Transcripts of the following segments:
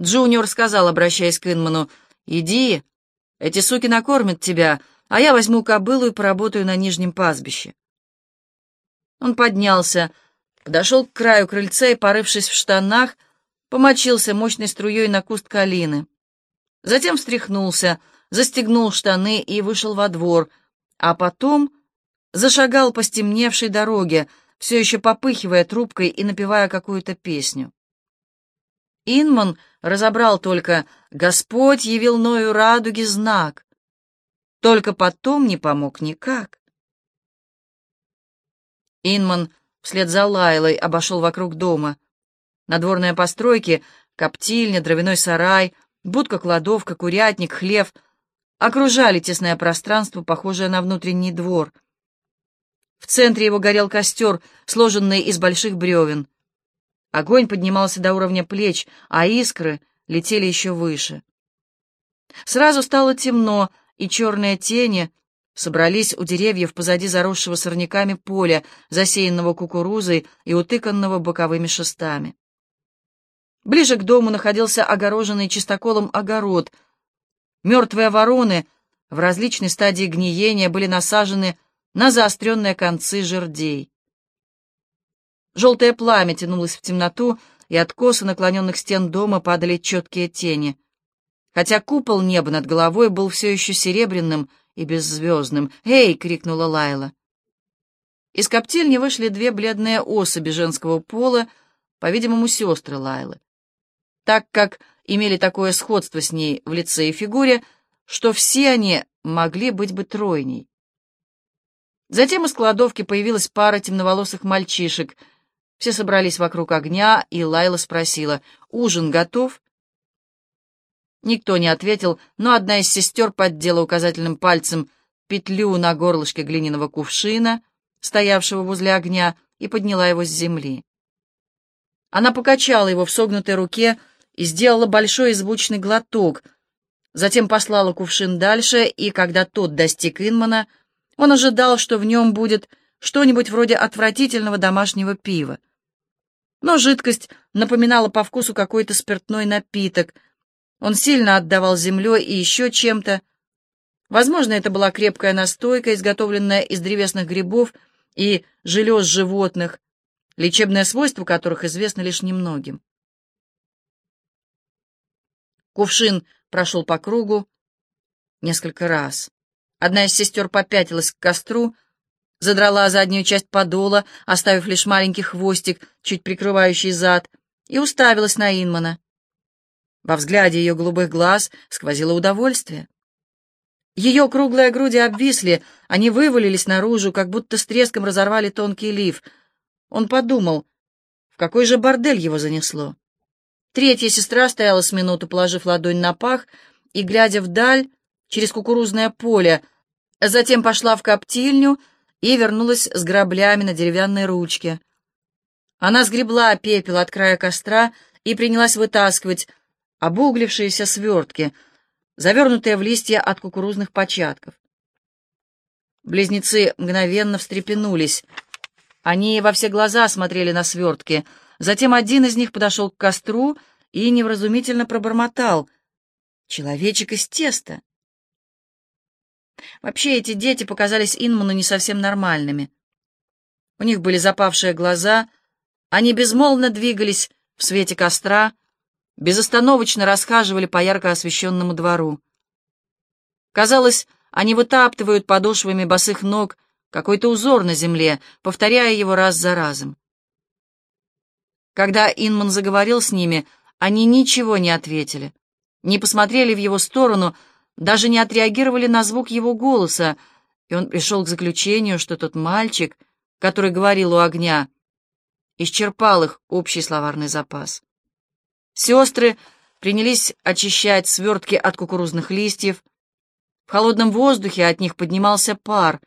Джуниор сказал, обращаясь к Инману, «Иди, эти суки накормят тебя, а я возьму кобылу и поработаю на нижнем пастбище». Он поднялся, подошел к краю крыльца и, порывшись в штанах, помочился мощной струей на куст калины. Затем встряхнулся, застегнул штаны и вышел во двор, а потом зашагал по стемневшей дороге, все еще попыхивая трубкой и напевая какую-то песню. Инман разобрал только «Господь явил Ною радуги знак». Только потом не помог никак. Инман вслед за Лайлой обошел вокруг дома. Надворные постройки, коптильня, дровяной сарай, будка-кладовка, курятник, хлев окружали тесное пространство, похожее на внутренний двор. В центре его горел костер, сложенный из больших бревен. Огонь поднимался до уровня плеч, а искры летели еще выше. Сразу стало темно, и черные тени собрались у деревьев позади заросшего сорняками поля, засеянного кукурузой и утыканного боковыми шестами. Ближе к дому находился огороженный чистоколом огород. Мертвые вороны в различной стадии гниения были насажены на заостренные концы жердей. Желтое пламя тянулось в темноту, и от косы наклоненных стен дома падали четкие тени. Хотя купол неба над головой был все еще серебряным и беззвездным. «Эй!» — крикнула Лайла. Из коптильни вышли две бледные особи женского пола, по-видимому, сестры Лайлы. Так как имели такое сходство с ней в лице и фигуре, что все они могли быть бы тройней. Затем из кладовки появилась пара темноволосых мальчишек — все собрались вокруг огня, и Лайла спросила, «Ужин готов?» Никто не ответил, но одна из сестер поддела указательным пальцем петлю на горлышке глиняного кувшина, стоявшего возле огня, и подняла его с земли. Она покачала его в согнутой руке и сделала большой и глоток, затем послала кувшин дальше, и когда тот достиг Инмана, он ожидал, что в нем будет что-нибудь вроде отвратительного домашнего пива но жидкость напоминала по вкусу какой-то спиртной напиток. Он сильно отдавал землей и еще чем-то. Возможно, это была крепкая настойка, изготовленная из древесных грибов и желез животных, лечебное свойство которых известно лишь немногим. Кувшин прошел по кругу несколько раз. Одна из сестер попятилась к костру, задрала заднюю часть подола, оставив лишь маленький хвостик, чуть прикрывающий зад, и уставилась на Инмана. Во взгляде ее голубых глаз сквозило удовольствие. Ее круглые груди обвисли, они вывалились наружу, как будто с треском разорвали тонкий лиф. Он подумал, в какой же бордель его занесло. Третья сестра стояла с минуту, положив ладонь на пах, и, глядя вдаль, через кукурузное поле, затем пошла в коптильню, и вернулась с граблями на деревянной ручке. Она сгребла пепел от края костра и принялась вытаскивать обуглившиеся свертки, завернутые в листья от кукурузных початков. Близнецы мгновенно встрепенулись. Они во все глаза смотрели на свертки. Затем один из них подошел к костру и невразумительно пробормотал. «Человечек из теста!» Вообще эти дети показались Инману не совсем нормальными. У них были запавшие глаза, они безмолвно двигались в свете костра, безостановочно расхаживали по ярко освещенному двору. Казалось, они вытаптывают подошвами босых ног какой-то узор на земле, повторяя его раз за разом. Когда Инман заговорил с ними, они ничего не ответили, не посмотрели в его сторону, даже не отреагировали на звук его голоса, и он пришел к заключению, что тот мальчик, который говорил у огня, исчерпал их общий словарный запас. Сестры принялись очищать свертки от кукурузных листьев. В холодном воздухе от них поднимался пар.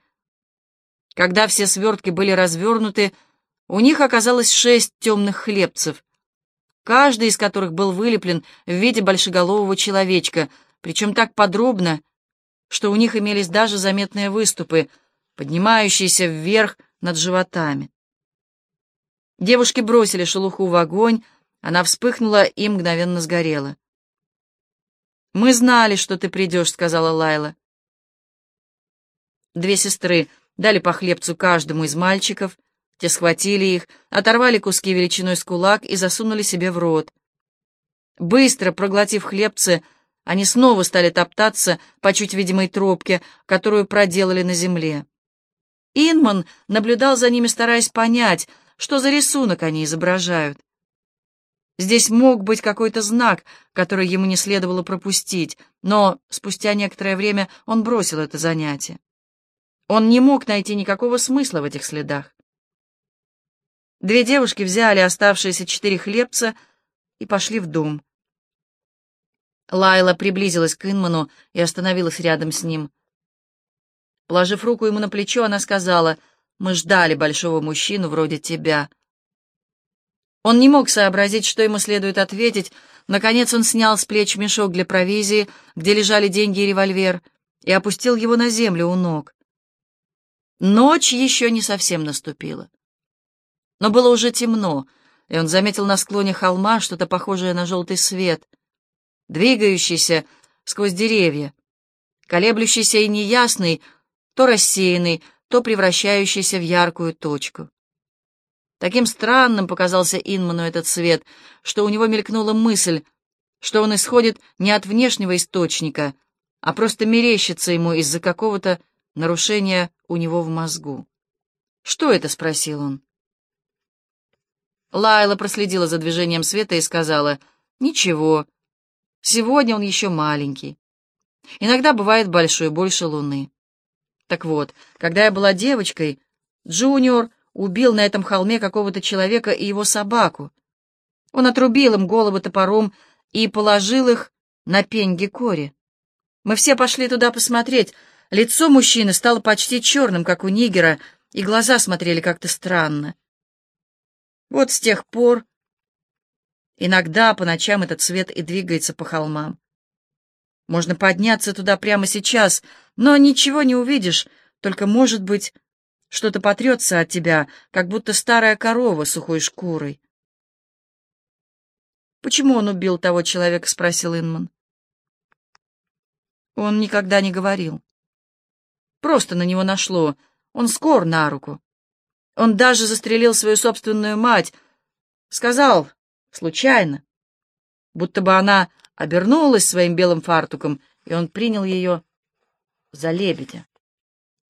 Когда все свертки были развернуты, у них оказалось шесть темных хлебцев, каждый из которых был вылеплен в виде большеголового человечка — причем так подробно, что у них имелись даже заметные выступы, поднимающиеся вверх над животами. Девушки бросили шелуху в огонь, она вспыхнула и мгновенно сгорела. «Мы знали, что ты придешь», — сказала Лайла. Две сестры дали по хлебцу каждому из мальчиков, те схватили их, оторвали куски величиной с кулак и засунули себе в рот. Быстро проглотив хлебцы, они снова стали топтаться по чуть видимой тропке, которую проделали на земле. Инман наблюдал за ними, стараясь понять, что за рисунок они изображают. Здесь мог быть какой-то знак, который ему не следовало пропустить, но спустя некоторое время он бросил это занятие. Он не мог найти никакого смысла в этих следах. Две девушки взяли оставшиеся четыре хлебца и пошли в дом. Лайла приблизилась к Инману и остановилась рядом с ним. Положив руку ему на плечо, она сказала, «Мы ждали большого мужчину вроде тебя». Он не мог сообразить, что ему следует ответить. Наконец он снял с плеч мешок для провизии, где лежали деньги и револьвер, и опустил его на землю у ног. Ночь еще не совсем наступила. Но было уже темно, и он заметил на склоне холма что-то похожее на желтый свет, двигающийся сквозь деревья, колеблющийся и неясный, то рассеянный, то превращающийся в яркую точку. Таким странным показался Инману этот свет, что у него мелькнула мысль, что он исходит не от внешнего источника, а просто мерещится ему из-за какого-то нарушения у него в мозгу. «Что это?» — спросил он. Лайла проследила за движением света и сказала, «Ничего, сегодня он еще маленький. Иногда бывает большой, больше луны. Так вот, когда я была девочкой, Джуниор убил на этом холме какого-то человека и его собаку. Он отрубил им голову топором и положил их на пень Гекори. Мы все пошли туда посмотреть. Лицо мужчины стало почти черным, как у нигера, и глаза смотрели как-то странно. Вот с тех пор иногда по ночам этот свет и двигается по холмам. Можно подняться туда прямо сейчас, но ничего не увидишь, только, может быть, что-то потрется от тебя, как будто старая корова сухой шкурой. «Почему он убил того человека?» — спросил Инман. Он никогда не говорил. Просто на него нашло. Он скор на руку. Он даже застрелил свою собственную мать. Сказал, случайно, будто бы она обернулась своим белым фартуком, и он принял ее за лебедя.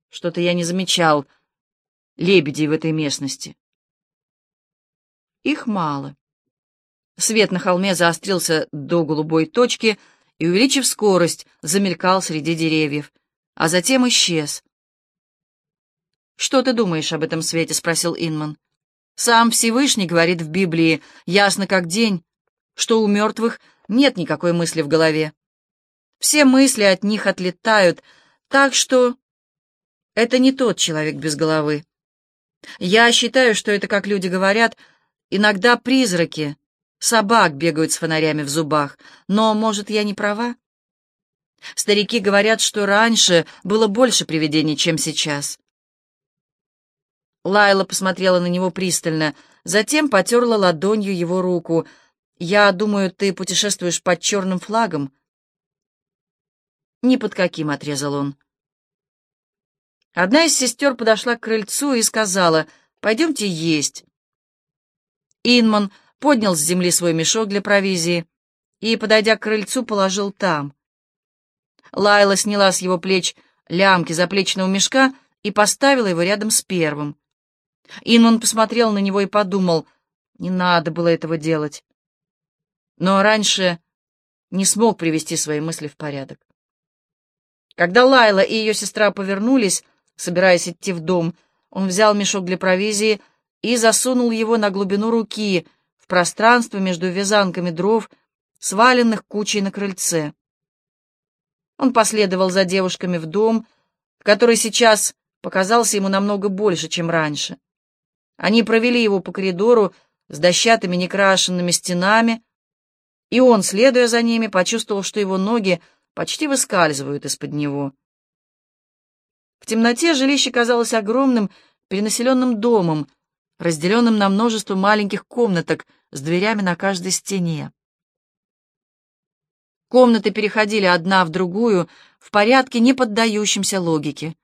Что-то я не замечал — лебедей в этой местности. Их мало. Свет на холме заострился до голубой точки и, увеличив скорость, замелькал среди деревьев, а затем исчез. «Что ты думаешь об этом свете?» — спросил Инман. «Сам Всевышний говорит в Библии, ясно как день, что у мертвых нет никакой мысли в голове. Все мысли от них отлетают, так что это не тот человек без головы. Я считаю, что это, как люди говорят, иногда призраки, собак бегают с фонарями в зубах, но, может, я не права? Старики говорят, что раньше было больше привидений, чем сейчас. Лайла посмотрела на него пристально, затем потерла ладонью его руку. «Я думаю, ты путешествуешь под черным флагом?» «Ни под каким», — отрезал он. Одна из сестер подошла к крыльцу и сказала, «Пойдемте есть». Инман поднял с земли свой мешок для провизии и, подойдя к крыльцу, положил там. Лайла сняла с его плеч лямки заплечного мешка и поставила его рядом с первым. Инман посмотрел на него и подумал, не надо было этого делать. Но раньше не смог привести свои мысли в порядок. Когда Лайла и ее сестра повернулись, Собираясь идти в дом, он взял мешок для провизии и засунул его на глубину руки в пространство между вязанками дров, сваленных кучей на крыльце. Он последовал за девушками в дом, который сейчас показался ему намного больше, чем раньше. Они провели его по коридору с дощатыми некрашенными стенами, и он, следуя за ними, почувствовал, что его ноги почти выскальзывают из-под него. В темноте жилище казалось огромным, перенаселенным домом, разделенным на множество маленьких комнаток с дверями на каждой стене. Комнаты переходили одна в другую в порядке, не поддающемся логике.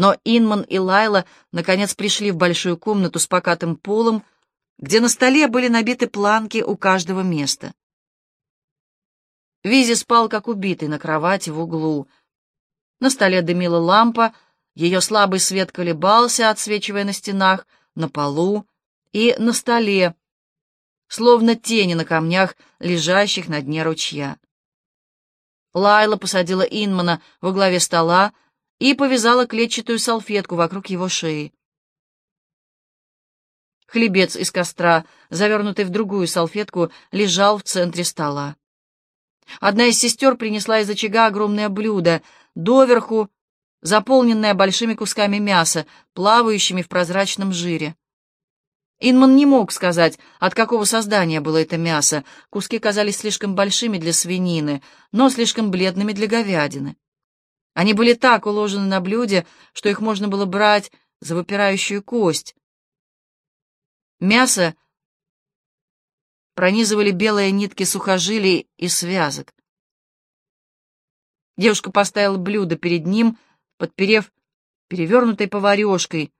Но Инман и Лайла наконец пришли в большую комнату с покатым полом, где на столе были набиты планки у каждого места. Визи спал, как убитый, на кровати в углу. На столе дымила лампа, ее слабый свет колебался, отсвечивая на стенах, на полу и на столе, словно тени на камнях, лежащих на дне ручья. Лайла посадила Инмана во главе стола и повязала клетчатую салфетку вокруг его шеи. Хлебец из костра, завернутый в другую салфетку, лежал в центре стола. Одна из сестер принесла из очага огромное блюдо, доверху заполненное большими кусками мяса, плавающими в прозрачном жире. Инман не мог сказать, от какого создания было это мясо. Куски казались слишком большими для свинины, но слишком бледными для говядины. Они были так уложены на блюде, что их можно было брать за выпирающую кость. Мясо пронизывали белые нитки сухожилий и связок. Девушка поставила блюдо перед ним, подперев перевернутой поварешкой,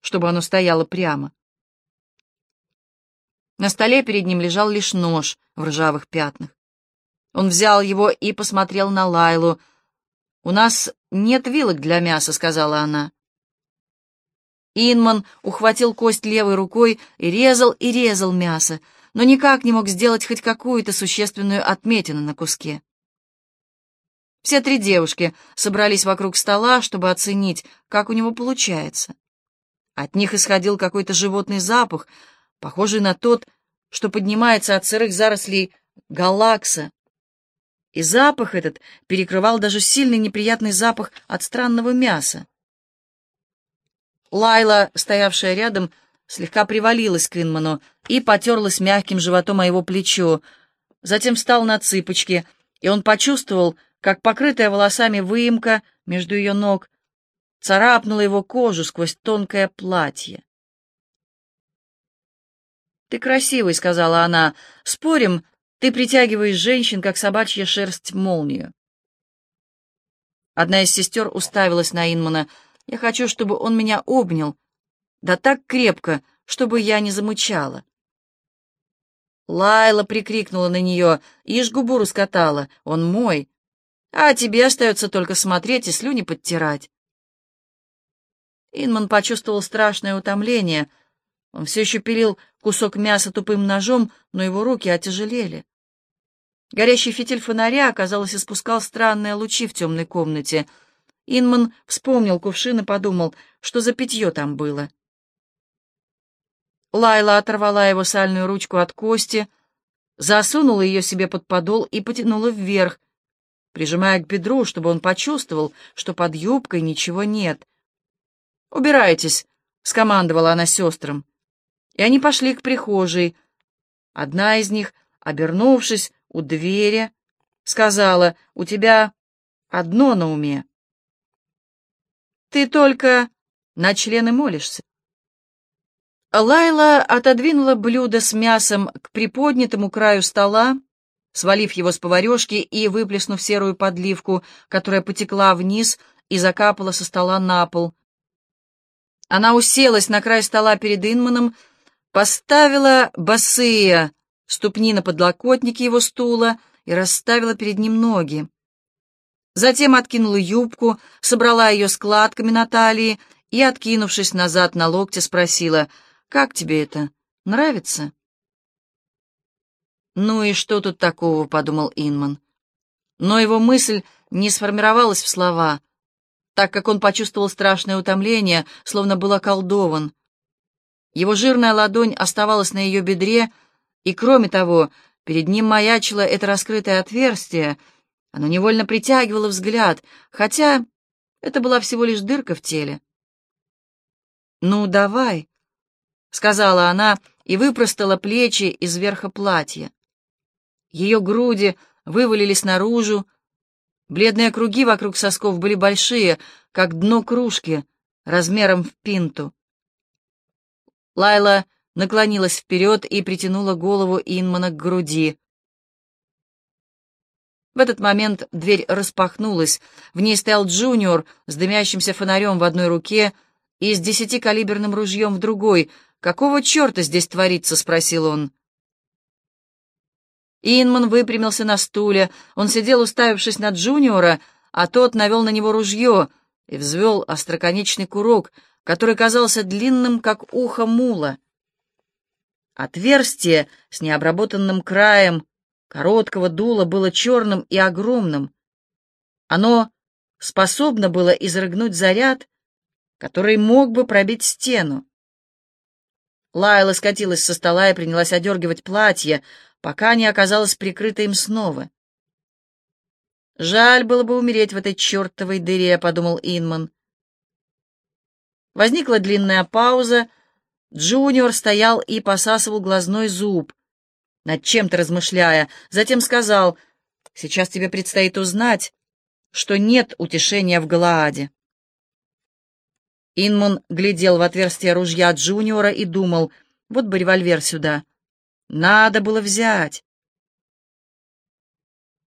чтобы оно стояло прямо. На столе перед ним лежал лишь нож в ржавых пятнах. Он взял его и посмотрел на Лайлу. «У нас нет вилок для мяса», — сказала она. Инман ухватил кость левой рукой и резал и резал мясо, но никак не мог сделать хоть какую-то существенную отметину на куске. Все три девушки собрались вокруг стола, чтобы оценить, как у него получается. От них исходил какой-то животный запах, похожий на тот, что поднимается от сырых зарослей галакса. И запах этот перекрывал даже сильный неприятный запах от странного мяса. Лайла, стоявшая рядом, слегка привалилась к Инману и потерлась мягким животом о его плечо. Затем встал на цыпочки, и он почувствовал, как покрытая волосами выемка между ее ног царапнула его кожу сквозь тонкое платье. «Ты красивый», — сказала она. «Спорим, ты притягиваешь женщин, как собачья шерсть, молнию». Одна из сестер уставилась на Инмана — я хочу, чтобы он меня обнял, да так крепко, чтобы я не замычала. Лайла прикрикнула на нее, ишь губу раскатала, он мой, а тебе остается только смотреть и слюни подтирать. Инман почувствовал страшное утомление. Он все еще пилил кусок мяса тупым ножом, но его руки отяжелели. Горящий фитиль фонаря, казалось, испускал странные лучи в темной комнате — Инман вспомнил кувшин и подумал, что за питье там было. Лайла оторвала его сальную ручку от кости, засунула ее себе под подол и потянула вверх, прижимая к бедру, чтобы он почувствовал, что под юбкой ничего нет. «Убирайтесь», — скомандовала она сестрам. И они пошли к прихожей. Одна из них, обернувшись у двери, сказала, «У тебя одно на уме». Ты только на члены молишься. Лайла отодвинула блюдо с мясом к приподнятому краю стола, свалив его с поварешки и выплеснув серую подливку, которая потекла вниз и закапала со стола на пол. Она уселась на край стола перед Инманом, поставила босые ступни на подлокотники его стула и расставила перед ним ноги. Затем откинула юбку, собрала ее складками на талии и, откинувшись назад на локте, спросила, «Как тебе это? Нравится?» «Ну и что тут такого?» — подумал Инман. Но его мысль не сформировалась в слова, так как он почувствовал страшное утомление, словно был околдован. Его жирная ладонь оставалась на ее бедре, и, кроме того, перед ним маячило это раскрытое отверстие — оно невольно притягивало взгляд, хотя это была всего лишь дырка в теле. «Ну, давай», — сказала она и выпростала плечи из верха платья. Ее груди вывалились наружу, бледные круги вокруг сосков были большие, как дно кружки, размером в пинту. Лайла наклонилась вперед и притянула голову Инмана к груди. В этот момент дверь распахнулась. В ней стоял Джуниор с дымящимся фонарем в одной руке и с десятикалиберным ружьем в другой. «Какого черта здесь творится?» — спросил он. Инман выпрямился на стуле. Он сидел, уставившись на Джуниора, а тот навел на него ружье и взвел остроконечный курок, который казался длинным, как ухо мула. Отверстие с необработанным краем короткого дула было черным и огромным. Оно способно было изрыгнуть заряд, который мог бы пробить стену. Лайла скатилась со стола и принялась одергивать платье, пока не оказалась прикрыта им снова. «Жаль было бы умереть в этой чертовой дыре», — подумал Инман. Возникла длинная пауза. Джуниор стоял и посасывал глазной зуб, над чем-то размышляя. Затем сказал, «Сейчас тебе предстоит узнать, что нет утешения в Галааде». Инман глядел в отверстие ружья Джуниора и думал, «Вот бы револьвер сюда». Надо было взять.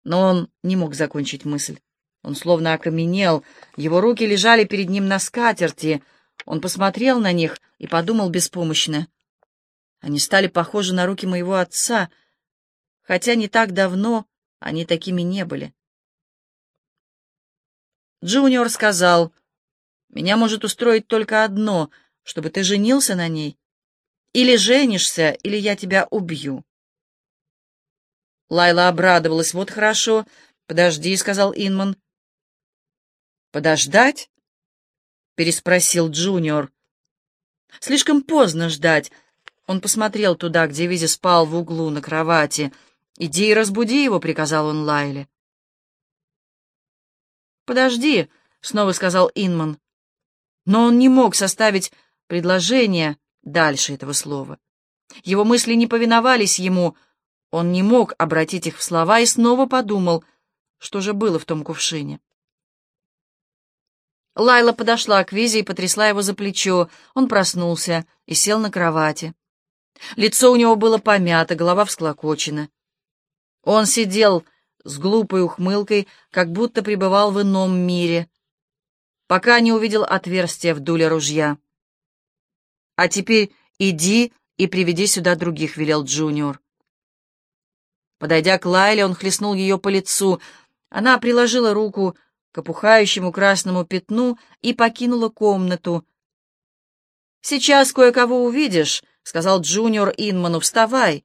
Но он не мог закончить мысль. Он словно окаменел, его руки лежали перед ним на скатерти. Он посмотрел на них и подумал беспомощно. Они стали похожи на руки моего отца, хотя не так давно они такими не были. Джуниор сказал, «Меня может устроить только одно, чтобы ты женился на ней или женишься, или я тебя убью. Лайла обрадовалась. «Вот хорошо. Подожди», — сказал Инман. «Подождать?» — переспросил Джуниор. «Слишком поздно ждать». Он посмотрел туда, где Визи спал в углу на кровати. «Иди и разбуди его», — приказал он Лайле. «Подожди», — снова сказал Инман. Но он не мог составить предложение, дальше этого слова. Его мысли не повиновались ему, он не мог обратить их в слова и снова подумал, что же было в том кувшине. Лайла подошла к Визе и потрясла его за плечо. Он проснулся и сел на кровати. Лицо у него было помято, голова всклокочена. Он сидел с глупой ухмылкой, как будто пребывал в ином мире, пока не увидел отверстие в дуле ружья. «А теперь иди и приведи сюда других», — велел Джуниор. Подойдя к Лайле, он хлестнул ее по лицу. Она приложила руку к опухающему красному пятну и покинула комнату. «Сейчас кое-кого увидишь», — сказал Джуниор Инману. «Вставай».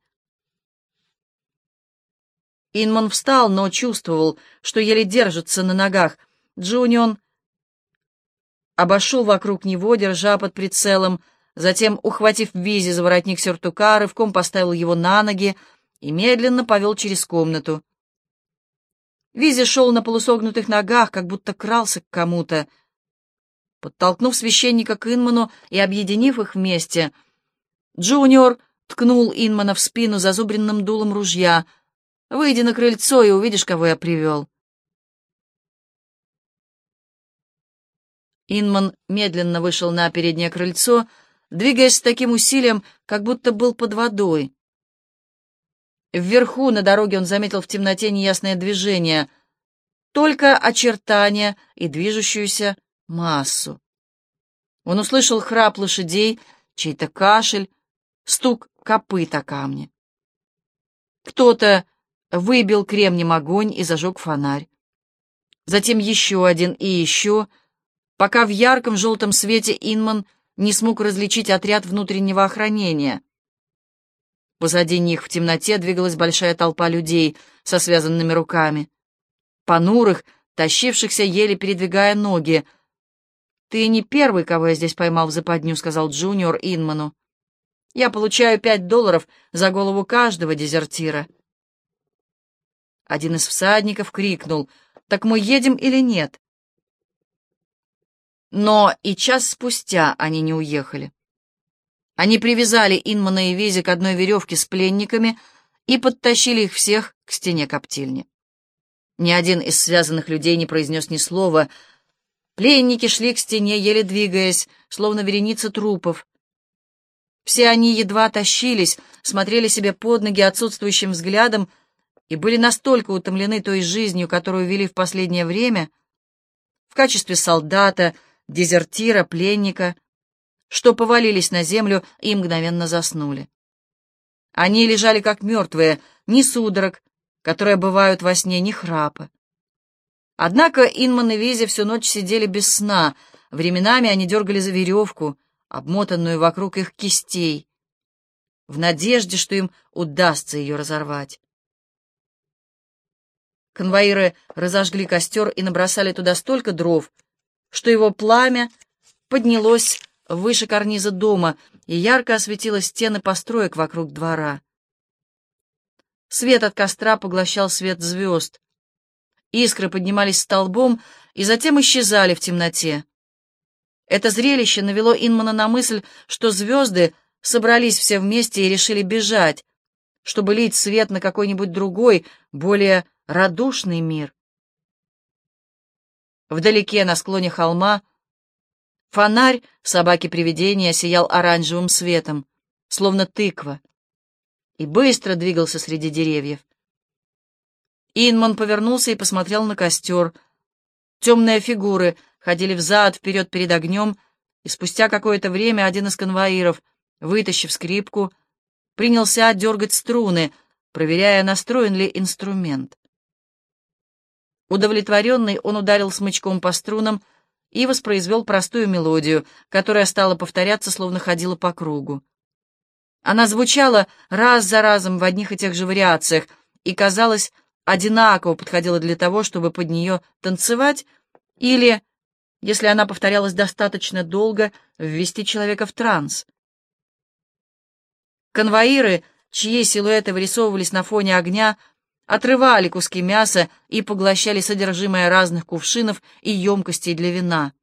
Инман встал, но чувствовал, что еле держится на ногах. Джуниор обошел вокруг него, держа под прицелом, — Затем, ухватив Визи за воротник сюртука, рывком поставил его на ноги и медленно повел через комнату. Визи шел на полусогнутых ногах, как будто крался к кому-то. Подтолкнув священника к Инману и объединив их вместе, Джуниор ткнул Инмана в спину зазубренным дулом ружья. «Выйди на крыльцо и увидишь, кого я привел». Инман медленно вышел на переднее крыльцо, двигаясь с таким усилием, как будто был под водой. Вверху на дороге он заметил в темноте неясное движение, только очертания и движущуюся массу. Он услышал храп лошадей, чей-то кашель, стук копыт о камни. Кто-то выбил кремнем огонь и зажег фонарь. Затем еще один и еще, пока в ярком желтом свете Инман не смог различить отряд внутреннего охранения. Позади них в темноте двигалась большая толпа людей со связанными руками. Понурых, тащившихся, еле передвигая ноги. «Ты не первый, кого я здесь поймал в западню», — сказал Джуниор Инману. «Я получаю пять долларов за голову каждого дезертира». Один из всадников крикнул, «Так мы едем или нет?» Но и час спустя они не уехали. Они привязали Инмана и Визи к одной веревке с пленниками и подтащили их всех к стене коптильни. Ни один из связанных людей не произнес ни слова. Пленники шли к стене, еле двигаясь, словно вереница трупов. Все они едва тащились, смотрели себе под ноги отсутствующим взглядом и были настолько утомлены той жизнью, которую вели в последнее время, в качестве солдата, дезертира, пленника, что повалились на землю и мгновенно заснули. Они лежали как мертвые, ни судорог, которые бывают во сне, ни храпа. Однако Инман и Визи всю ночь сидели без сна, временами они дергали за веревку, обмотанную вокруг их кистей, в надежде, что им удастся ее разорвать. Конвоиры разожгли костер и набросали туда столько дров, что его пламя поднялось выше карниза дома и ярко осветило стены построек вокруг двора. Свет от костра поглощал свет звезд. Искры поднимались столбом и затем исчезали в темноте. Это зрелище навело Инмана на мысль, что звезды собрались все вместе и решили бежать, чтобы лить свет на какой-нибудь другой, более радушный мир. Вдалеке, на склоне холма, фонарь собаки-привидения сиял оранжевым светом, словно тыква, и быстро двигался среди деревьев. Инман повернулся и посмотрел на костер. Темные фигуры ходили взад-вперед перед огнем, и спустя какое-то время один из конвоиров, вытащив скрипку, принялся дергать струны, проверяя, настроен ли инструмент. Удовлетворенный, он ударил смычком по струнам и воспроизвел простую мелодию, которая стала повторяться, словно ходила по кругу. Она звучала раз за разом в одних и тех же вариациях и, казалось, одинаково подходила для того, чтобы под нее танцевать или, если она повторялась достаточно долго, ввести человека в транс. Конвоиры, чьи силуэты вырисовывались на фоне огня, отрывали куски мяса и поглощали содержимое разных кувшинов и емкостей для вина.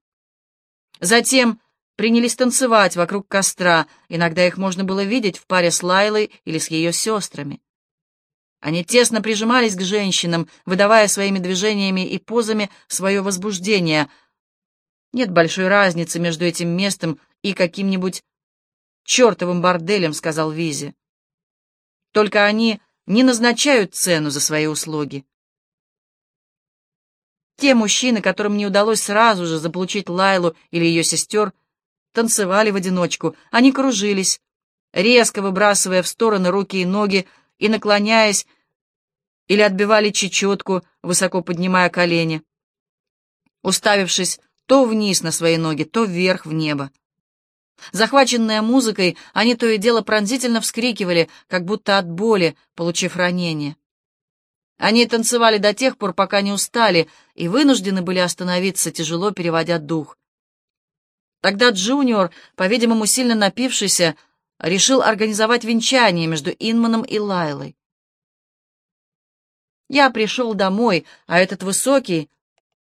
Затем принялись танцевать вокруг костра, иногда их можно было видеть в паре с Лайлой или с ее сестрами. Они тесно прижимались к женщинам, выдавая своими движениями и позами свое возбуждение. Нет большой разницы между этим местом и каким-нибудь чертовым борделем, — сказал Визи. Только они не назначают цену за свои услуги. Те мужчины, которым не удалось сразу же заполучить Лайлу или ее сестер, танцевали в одиночку, они кружились, резко выбрасывая в стороны руки и ноги и наклоняясь, или отбивали чечетку, высоко поднимая колени, уставившись то вниз на свои ноги, то вверх в небо. Захваченные музыкой, они то и дело пронзительно вскрикивали, как будто от боли, получив ранение. Они танцевали до тех пор, пока не устали, и вынуждены были остановиться, тяжело переводя дух. Тогда Джуниор, по-видимому, сильно напившийся, решил организовать венчание между Инманом и Лайлой. Я пришел домой, а этот высокий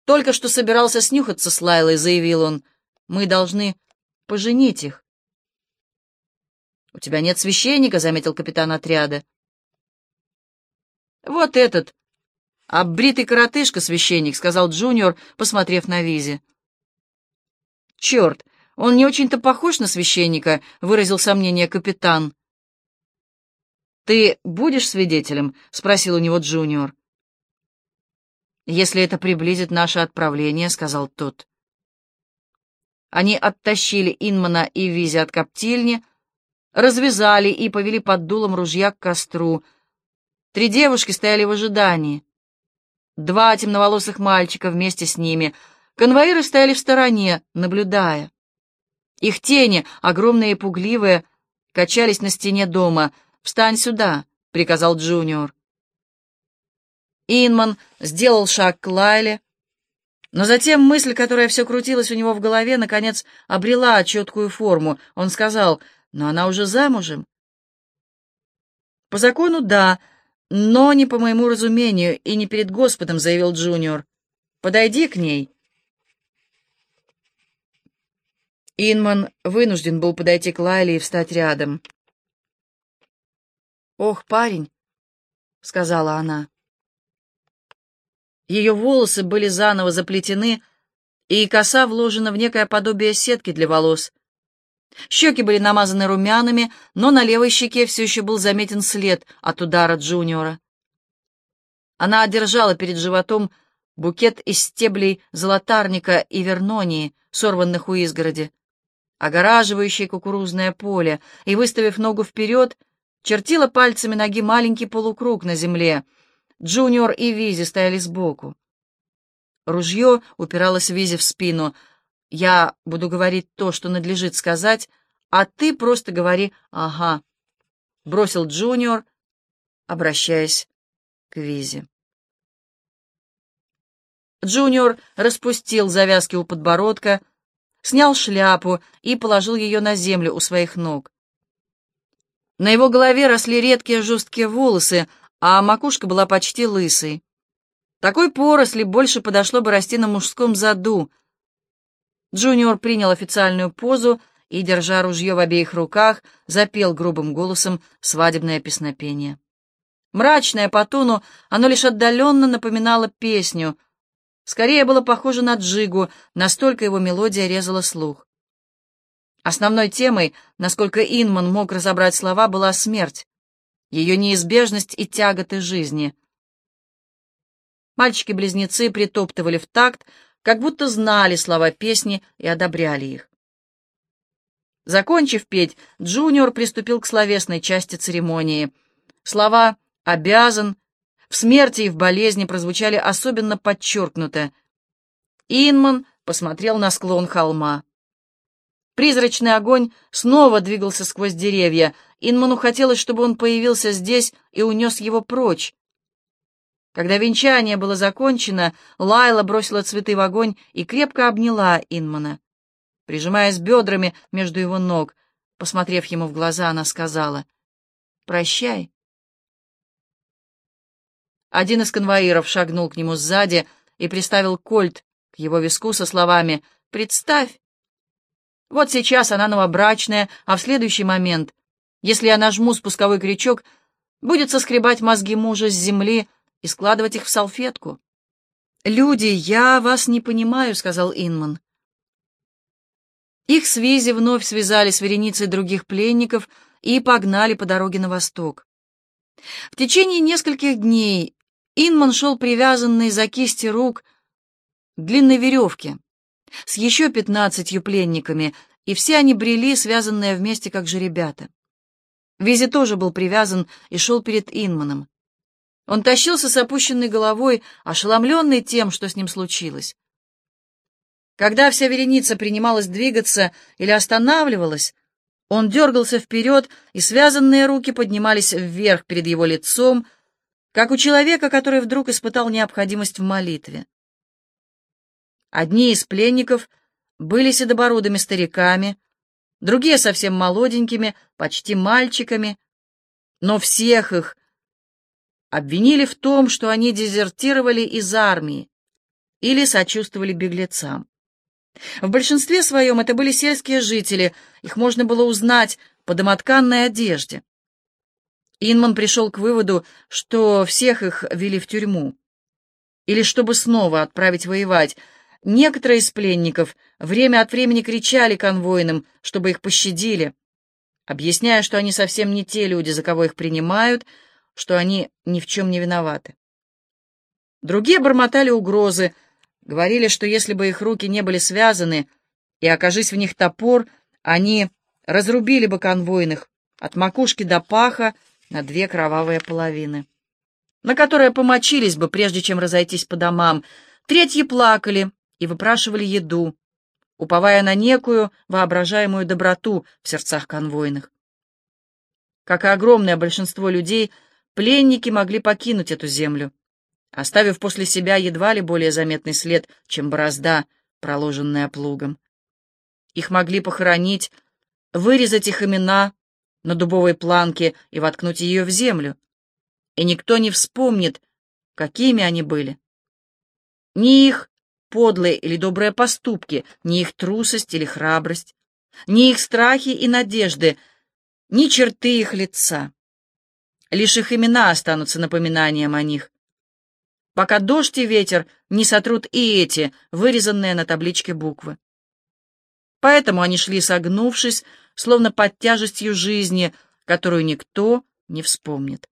только что собирался снюхаться с Лайлой, заявил он. Мы должны поженить их. «У тебя нет священника», — заметил капитан отряда. «Вот этот, оббритый коротышка-священник», — сказал Джуниор, посмотрев на Визи. «Черт, он не очень-то похож на священника», — выразил сомнение капитан. «Ты будешь свидетелем?» — спросил у него Джуниор. «Если это приблизит наше отправление», — сказал тот. Они оттащили Инмана и Визи от коптильни, развязали и повели под дулом ружья к костру. Три девушки стояли в ожидании. Два темноволосых мальчика вместе с ними. Конвоиры стояли в стороне, наблюдая. Их тени, огромные и пугливые, качались на стене дома. «Встань сюда», — приказал Джуниор. Инман сделал шаг к Лайле, но затем мысль, которая все крутилась у него в голове, наконец обрела четкую форму. Он сказал, «Но она уже замужем». «По закону, да, но не по моему разумению и не перед Господом», — заявил Джуниор. «Подойди к ней». Инман вынужден был подойти к Лайле и встать рядом. «Ох, парень», — сказала она. Ее волосы были заново заплетены, и коса вложена в некое подобие сетки для волос. Щеки были намазаны румянами, но на левой щеке все еще был заметен след от удара Джуниора. Она одержала перед животом букет из стеблей золотарника и вернонии, сорванных у изгороди, огораживающей кукурузное поле, и, выставив ногу вперед, чертила пальцами ноги маленький полукруг на земле. Джуниор и Визи стояли сбоку. Ружье упиралось Визи в спину. «Я буду говорить то, что надлежит сказать, а ты просто говори «ага», — бросил Джуниор, обращаясь к Визе. Джуниор распустил завязки у подбородка, снял шляпу и положил ее на землю у своих ног. На его голове росли редкие жесткие волосы, а макушка была почти лысой. Такой поросли больше подошло бы расти на мужском заду. Джуниор принял официальную позу и, держа ружье в обеих руках, запел грубым голосом свадебное песнопение. Мрачное по тону, оно лишь отдаленно напоминало песню. Скорее было похоже на джигу, настолько его мелодия резала слух. Основной темой, насколько Инман мог разобрать слова, была смерть, ее неизбежность и тяготы жизни. Мальчики-близнецы притоптывали в такт, как будто знали слова песни и одобряли их. Закончив петь, Джуниор приступил к словесной части церемонии. Слова «обязан», «в смерти и в болезни» прозвучали особенно подчеркнуто. Инман посмотрел на склон холма. Призрачный огонь снова двигался сквозь деревья. Инману хотелось, чтобы он появился здесь и унес его прочь. Когда венчание было закончено, Лайла бросила цветы в огонь и крепко обняла Инмана. Прижимаясь бедрами между его ног, посмотрев ему в глаза, она сказала «Прощай». Один из конвоиров шагнул к нему сзади и приставил кольт к его виску со словами «Представь, вот сейчас она новобрачная, а в следующий момент, если я нажму спусковой крючок, будет соскребать мозги мужа с земли и складывать их в салфетку». «Люди, я вас не понимаю», — сказал Инман. Их связи вновь связали с вереницей других пленников и погнали по дороге на восток. В течение нескольких дней Инман шел привязанный за кисти рук длинной веревке с еще пятнадцатью пленниками, и все они брели, связанные вместе, как же ребята. Визи тоже был привязан и шел перед Инманом. Он тащился с опущенной головой, ошеломленный тем, что с ним случилось. Когда вся вереница принималась двигаться или останавливалась, он дергался вперед, и связанные руки поднимались вверх перед его лицом, как у человека, который вдруг испытал необходимость в молитве. Одни из пленников были седобородыми стариками, другие совсем молоденькими, почти мальчиками, но всех их обвинили в том, что они дезертировали из армии или сочувствовали беглецам. В большинстве своем это были сельские жители, их можно было узнать по домотканной одежде. Инман пришел к выводу, что всех их вели в тюрьму. Или чтобы снова отправить воевать. Некоторые из пленников время от времени кричали конвойным, чтобы их пощадили, объясняя, что они совсем не те люди, за кого их принимают, что они ни в чем не виноваты. Другие бормотали угрозы, Говорили, что если бы их руки не были связаны, и окажись в них топор, они разрубили бы конвойных от макушки до паха на две кровавые половины, на которые помочились бы, прежде чем разойтись по домам. Третьи плакали и выпрашивали еду, уповая на некую воображаемую доброту в сердцах конвойных. Как и огромное большинство людей, пленники могли покинуть эту землю оставив после себя едва ли более заметный след, чем борозда, проложенная плугом. Их могли похоронить, вырезать их имена на дубовой планке и воткнуть ее в землю, и никто не вспомнит, какими они были. Ни их подлые или добрые поступки, ни их трусость или храбрость, ни их страхи и надежды, ни черты их лица. Лишь их имена останутся напоминанием о них, пока дождь и ветер не сотрут и эти, вырезанные на табличке буквы. Поэтому они шли согнувшись, словно под тяжестью жизни, которую никто не вспомнит.